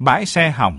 Bãi xe hỏng.